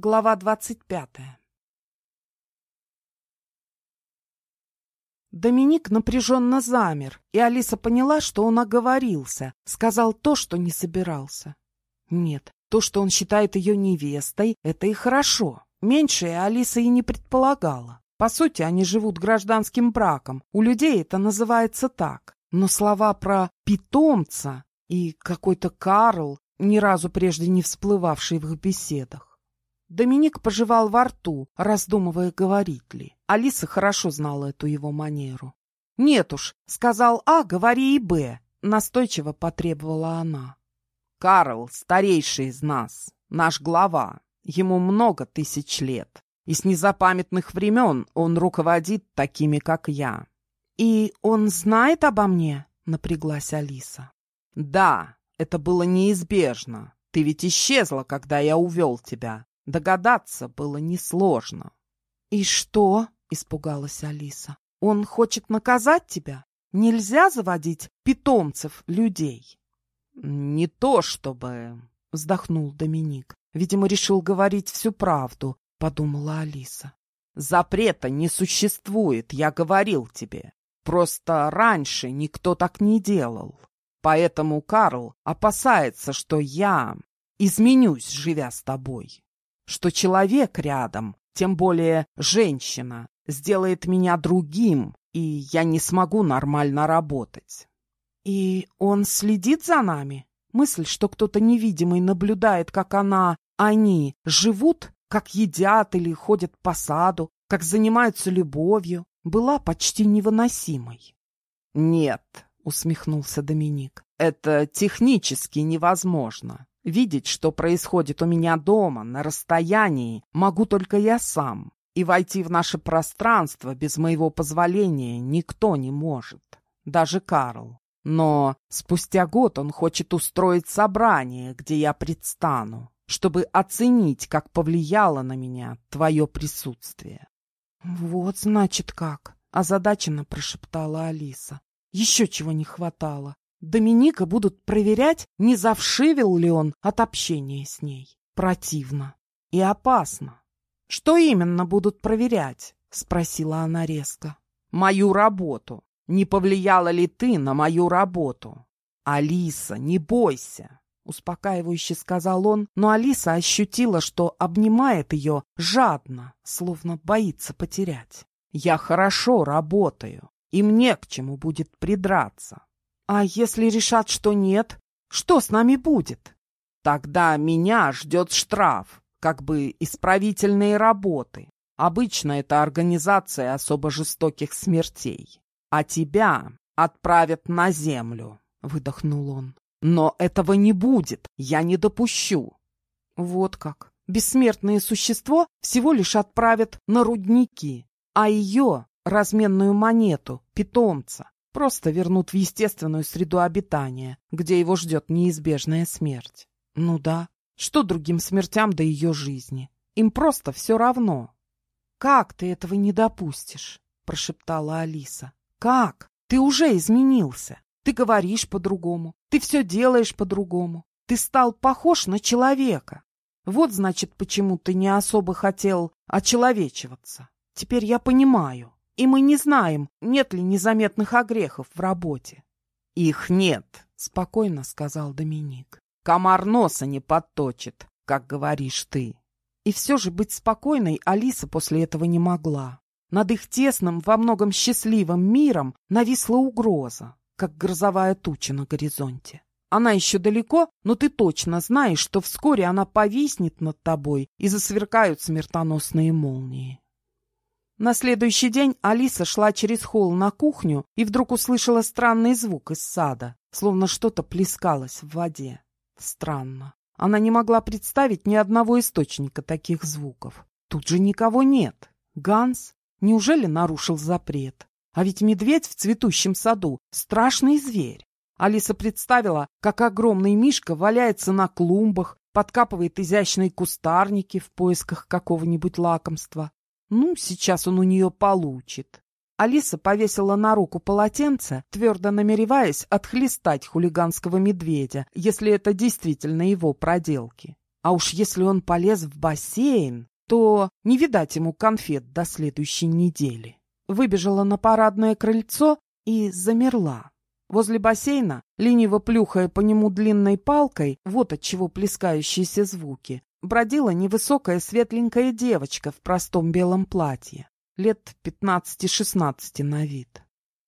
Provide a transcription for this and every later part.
Глава двадцать пятая Доминик напряженно замер, и Алиса поняла, что он оговорился, сказал то, что не собирался. Нет, то, что он считает ее невестой, это и хорошо. Меньшее Алиса и не предполагала. По сути, они живут гражданским браком. У людей это называется так. Но слова про «питомца» и какой-то Карл, ни разу прежде не всплывавший в их беседах. Доминик пожевал во рту, раздумывая, говорить ли. Алиса хорошо знала эту его манеру. «Нет уж, сказал А, говори и Б», — настойчиво потребовала она. «Карл, старейший из нас, наш глава, ему много тысяч лет, и с незапамятных времен он руководит такими, как я». «И он знает обо мне?» — напряглась Алиса. «Да, это было неизбежно. Ты ведь исчезла, когда я увел тебя. Догадаться было несложно. «И что?» — испугалась Алиса. «Он хочет наказать тебя? Нельзя заводить питомцев людей?» «Не то чтобы...» — вздохнул Доминик. «Видимо, решил говорить всю правду», — подумала Алиса. «Запрета не существует, я говорил тебе. Просто раньше никто так не делал. Поэтому Карл опасается, что я изменюсь, живя с тобой что человек рядом, тем более женщина, сделает меня другим, и я не смогу нормально работать. И он следит за нами? Мысль, что кто-то невидимый наблюдает, как она, они живут, как едят или ходят по саду, как занимаются любовью, была почти невыносимой. «Нет», — усмехнулся Доминик, — «это технически невозможно. Видеть, что происходит у меня дома, на расстоянии, могу только я сам. И войти в наше пространство без моего позволения никто не может. Даже Карл. Но спустя год он хочет устроить собрание, где я предстану, чтобы оценить, как повлияло на меня твое присутствие. — Вот, значит, как, — озадаченно прошептала Алиса. Еще чего не хватало. Доминика будут проверять, не завшивил ли он от общения с ней. Противно и опасно. «Что именно будут проверять?» — спросила она резко. «Мою работу. Не повлияла ли ты на мою работу?» «Алиса, не бойся!» — успокаивающе сказал он, но Алиса ощутила, что обнимает ее жадно, словно боится потерять. «Я хорошо работаю, и мне к чему будет придраться. А если решат, что нет, что с нами будет? Тогда меня ждет штраф, как бы исправительные работы. Обычно это организация особо жестоких смертей. А тебя отправят на землю, выдохнул он. Но этого не будет, я не допущу. Вот как. Бессмертное существо всего лишь отправят на рудники, а ее, разменную монету, питомца, Просто вернут в естественную среду обитания, где его ждет неизбежная смерть. Ну да, что другим смертям до ее жизни? Им просто все равно. «Как ты этого не допустишь?» – прошептала Алиса. «Как? Ты уже изменился. Ты говоришь по-другому. Ты все делаешь по-другому. Ты стал похож на человека. Вот, значит, почему ты не особо хотел очеловечиваться. Теперь я понимаю и мы не знаем, нет ли незаметных огрехов в работе. — Их нет, — спокойно сказал Доминик. — Комар носа не подточит, как говоришь ты. И все же быть спокойной Алиса после этого не могла. Над их тесным, во многом счастливым миром нависла угроза, как грозовая туча на горизонте. Она еще далеко, но ты точно знаешь, что вскоре она повиснет над тобой и засверкают смертоносные молнии. На следующий день Алиса шла через холл на кухню и вдруг услышала странный звук из сада, словно что-то плескалось в воде. Странно. Она не могла представить ни одного источника таких звуков. Тут же никого нет. Ганс? Неужели нарушил запрет? А ведь медведь в цветущем саду — страшный зверь. Алиса представила, как огромный мишка валяется на клумбах, подкапывает изящные кустарники в поисках какого-нибудь лакомства. Ну, сейчас он у нее получит. Алиса повесила на руку полотенце, твердо намереваясь отхлестать хулиганского медведя, если это действительно его проделки. А уж если он полез в бассейн, то не видать ему конфет до следующей недели. Выбежала на парадное крыльцо и замерла. Возле бассейна, лениво плюхая по нему длинной палкой, вот от чего плескающиеся звуки, бродила невысокая светленькая девочка в простом белом платье, лет пятнадцати-шестнадцати на вид.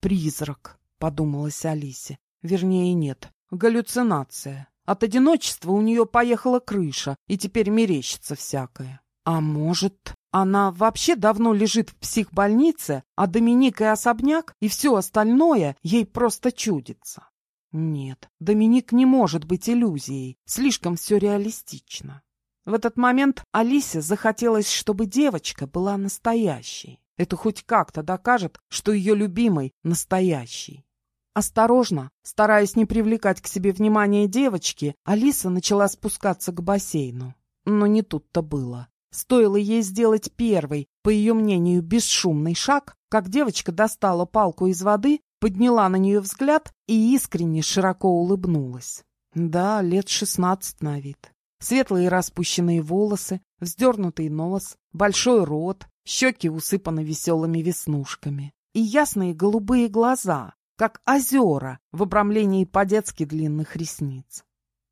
«Призрак», — подумалась Алисе. Вернее, нет, галлюцинация. От одиночества у нее поехала крыша, и теперь мерещится всякое. А может, она вообще давно лежит в психбольнице, а Доминик и особняк, и все остальное ей просто чудится? Нет, Доминик не может быть иллюзией, слишком все реалистично. В этот момент Алисе захотелось, чтобы девочка была настоящей. Это хоть как-то докажет, что ее любимый настоящий. Осторожно, стараясь не привлекать к себе внимания девочки, Алиса начала спускаться к бассейну. Но не тут-то было. Стоило ей сделать первый, по ее мнению, бесшумный шаг, как девочка достала палку из воды, подняла на нее взгляд и искренне широко улыбнулась. Да, лет шестнадцать на вид. Светлые распущенные волосы, вздернутый нос, большой рот, щеки усыпаны веселыми веснушками и ясные голубые глаза, как озера в обрамлении по-детски длинных ресниц.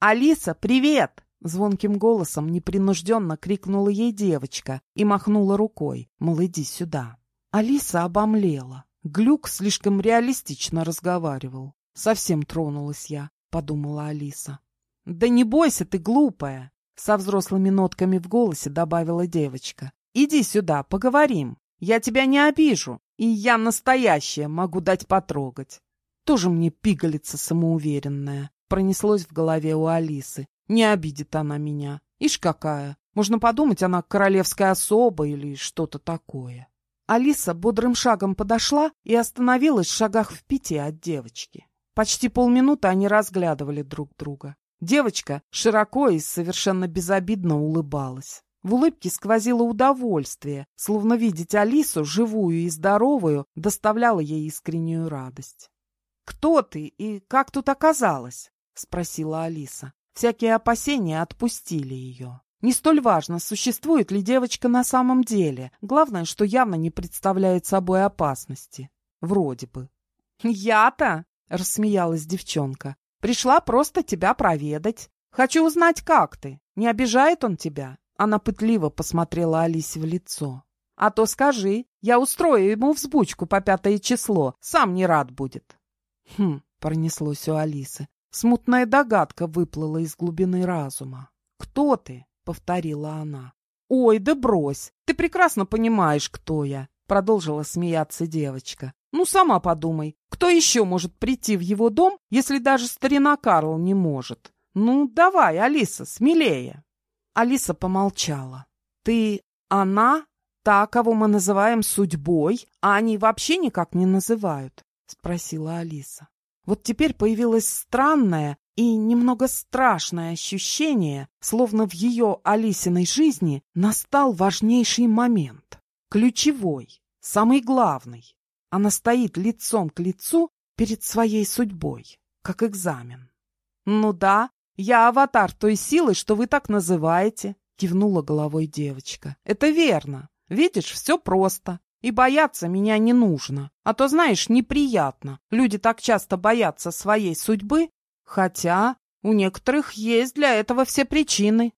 «Алиса, привет!» — звонким голосом непринужденно крикнула ей девочка и махнула рукой, мол, иди сюда. Алиса обомлела. Глюк слишком реалистично разговаривал. «Совсем тронулась я», — подумала Алиса. «Да не бойся ты, глупая!» — со взрослыми нотками в голосе добавила девочка. «Иди сюда, поговорим. Я тебя не обижу. И я настоящая могу дать потрогать. Тоже мне пигалица самоуверенная. Пронеслось в голове у Алисы. Не обидит она меня. Ишь какая. Можно подумать, она королевская особа или что-то такое. Алиса бодрым шагом подошла и остановилась в шагах в пяти от девочки. Почти полминуты они разглядывали друг друга. Девочка широко и совершенно безобидно улыбалась. В улыбке сквозило удовольствие, словно видеть Алису, живую и здоровую, доставляло ей искреннюю радость. «Кто ты и как тут оказалась?» — спросила Алиса. Всякие опасения отпустили ее. Не столь важно, существует ли девочка на самом деле. Главное, что явно не представляет собой опасности. Вроде бы. «Я-то?» — рассмеялась девчонка. «Пришла просто тебя проведать. Хочу узнать, как ты. Не обижает он тебя?» Она пытливо посмотрела Алисе в лицо. «А то скажи, я устрою ему взбучку по пятое число, сам не рад будет». «Хм», — пронеслось у Алисы. Смутная догадка выплыла из глубины разума. «Кто ты?» — повторила она. «Ой, да брось! Ты прекрасно понимаешь, кто я!» — продолжила смеяться девочка. «Ну, сама подумай, кто еще может прийти в его дом, если даже старина Карл не может? Ну, давай, Алиса, смелее!» Алиса помолчала. «Ты она? Та, кого мы называем судьбой, а они вообще никак не называют?» — спросила Алиса. Вот теперь появилось странное и немного страшное ощущение, словно в ее Алисиной жизни настал важнейший момент. Ключевой, самый главный. Она стоит лицом к лицу перед своей судьбой, как экзамен. «Ну да, «Я аватар той силы, что вы так называете», — кивнула головой девочка. «Это верно. Видишь, все просто. И бояться меня не нужно. А то, знаешь, неприятно. Люди так часто боятся своей судьбы. Хотя у некоторых есть для этого все причины».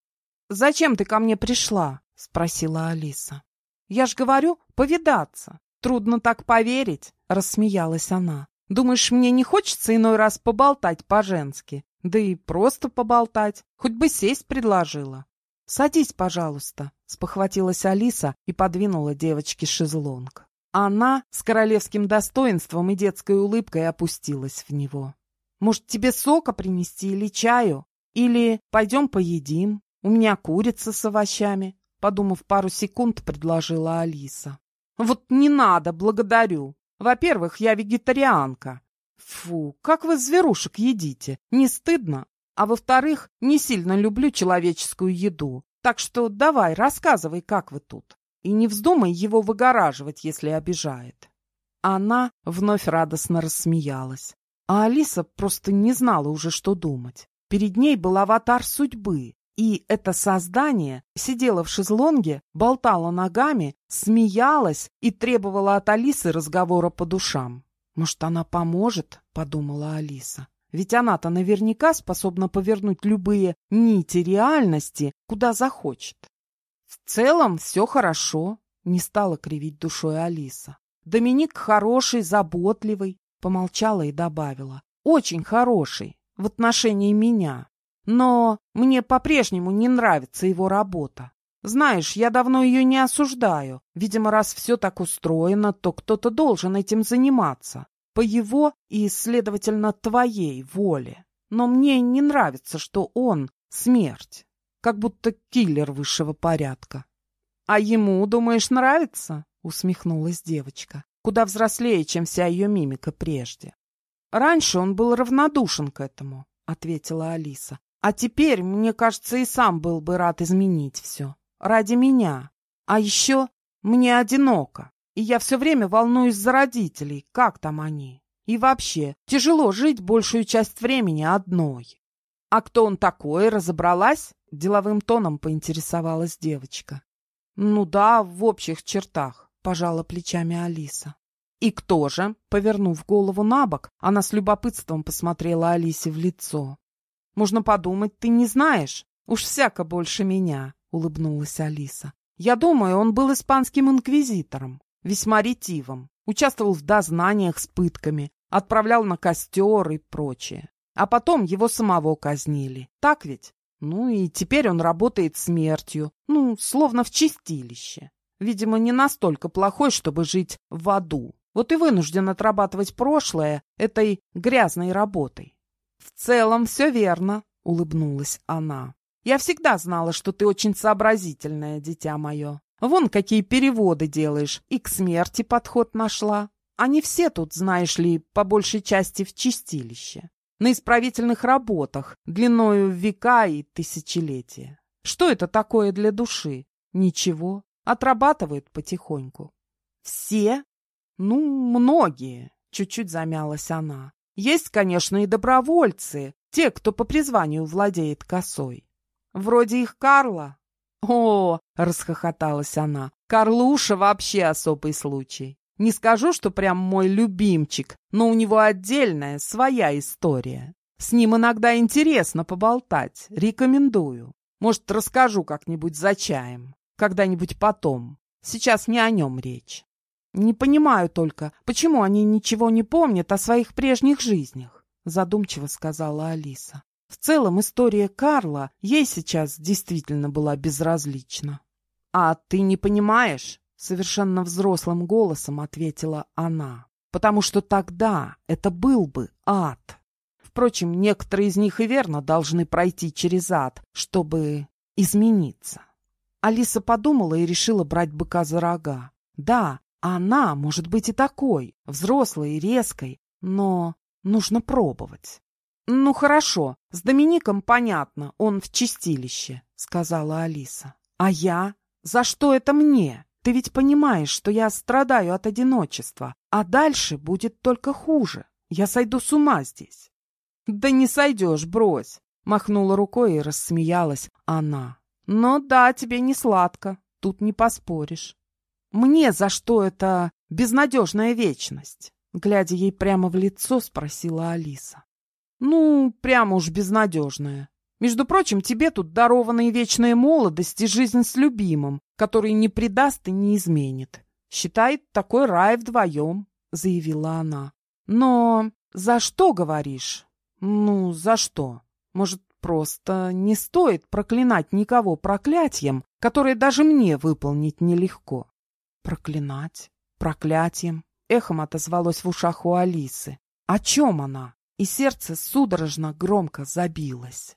«Зачем ты ко мне пришла?» — спросила Алиса. «Я ж говорю, повидаться. Трудно так поверить», — рассмеялась она. «Думаешь, мне не хочется иной раз поболтать по-женски? Да и просто поболтать. Хоть бы сесть предложила. «Садись, пожалуйста», — спохватилась Алиса и подвинула девочке шезлонг. Она с королевским достоинством и детской улыбкой опустилась в него. «Может, тебе сока принести или чаю? Или пойдем поедим? У меня курица с овощами», — подумав пару секунд, предложила Алиса. «Вот не надо, благодарю. Во-первых, я вегетарианка, Фу, как вы зверушек едите? Не стыдно? А во-вторых, не сильно люблю человеческую еду. Так что давай, рассказывай, как вы тут. И не вздумай его выгораживать, если обижает. Она вновь радостно рассмеялась. А Алиса просто не знала уже, что думать. Перед ней был аватар судьбы, И это создание сидело в шезлонге, болтало ногами, смеялось и требовало от Алисы разговора по душам. «Может, она поможет?» — подумала Алиса. «Ведь она-то наверняка способна повернуть любые нити реальности, куда захочет». «В целом все хорошо», — не стала кривить душой Алиса. «Доминик хороший, заботливый», — помолчала и добавила. «Очень хороший в отношении меня. Но мне по-прежнему не нравится его работа. Знаешь, я давно ее не осуждаю. Видимо, раз все так устроено, то кто-то должен этим заниматься. По его и, следовательно, твоей воле. Но мне не нравится, что он — смерть. Как будто киллер высшего порядка. А ему, думаешь, нравится? Усмехнулась девочка. Куда взрослее, чем вся ее мимика прежде. Раньше он был равнодушен к этому, ответила Алиса. А теперь, мне кажется, и сам был бы рад изменить все. Ради меня. А еще мне одиноко. И я все время волнуюсь за родителей. Как там они? И вообще, тяжело жить большую часть времени одной. А кто он такой, разобралась? Деловым тоном поинтересовалась девочка. Ну да, в общих чертах, пожала плечами Алиса. И кто же? Повернув голову на бок, она с любопытством посмотрела Алисе в лицо. Можно подумать, ты не знаешь. Уж всяко больше меня, — улыбнулась Алиса. Я думаю, он был испанским инквизитором, весьма ретивым, участвовал в дознаниях с пытками, отправлял на костер и прочее. А потом его самого казнили. Так ведь? Ну и теперь он работает смертью, ну, словно в чистилище. Видимо, не настолько плохой, чтобы жить в аду. Вот и вынужден отрабатывать прошлое этой грязной работой. «В целом все верно», — улыбнулась она. «Я всегда знала, что ты очень сообразительное, дитя мое. Вон какие переводы делаешь, и к смерти подход нашла. Они все тут, знаешь ли, по большей части в чистилище. На исправительных работах, длиною в века и тысячелетия. Что это такое для души? Ничего. Отрабатывают потихоньку. Все? Ну, многие. Чуть-чуть замялась она. Есть, конечно, и добровольцы, те, кто по призванию владеет косой. Вроде их Карла. О, расхохоталась она. Карлуша вообще особый случай. Не скажу, что прям мой любимчик, но у него отдельная, своя история. С ним иногда интересно поболтать. Рекомендую. Может, расскажу как-нибудь за чаем. Когда-нибудь потом. Сейчас не о нем речь. Не понимаю только, почему они ничего не помнят о своих прежних жизнях, задумчиво сказала Алиса. В целом история Карла ей сейчас действительно была безразлична. А ты не понимаешь? Совершенно взрослым голосом ответила она. Потому что тогда это был бы ад. Впрочем, некоторые из них и верно должны пройти через ад, чтобы измениться. Алиса подумала и решила брать быка за рога. Да, она может быть и такой, взрослой и резкой, но нужно пробовать. «Ну хорошо, с Домиником понятно, он в чистилище», — сказала Алиса. «А я? За что это мне? Ты ведь понимаешь, что я страдаю от одиночества, а дальше будет только хуже. Я сойду с ума здесь». «Да не сойдешь, брось», — махнула рукой и рассмеялась она. «Но да, тебе не сладко, тут не поспоришь». Мне за что это безнадежная вечность? Глядя ей прямо в лицо, спросила Алиса. Ну, прямо уж безнадежная. Между прочим, тебе тут дарована и вечная молодость, и жизнь с любимым, который не предаст и не изменит. Считает такой рай вдвоем, заявила она. Но за что говоришь? Ну, за что? Может, просто не стоит проклинать никого проклятием, которое даже мне выполнить нелегко? Проклинать? Проклятием? Эхом отозвалось в ушах у Алисы. О чем она? И сердце судорожно громко забилось.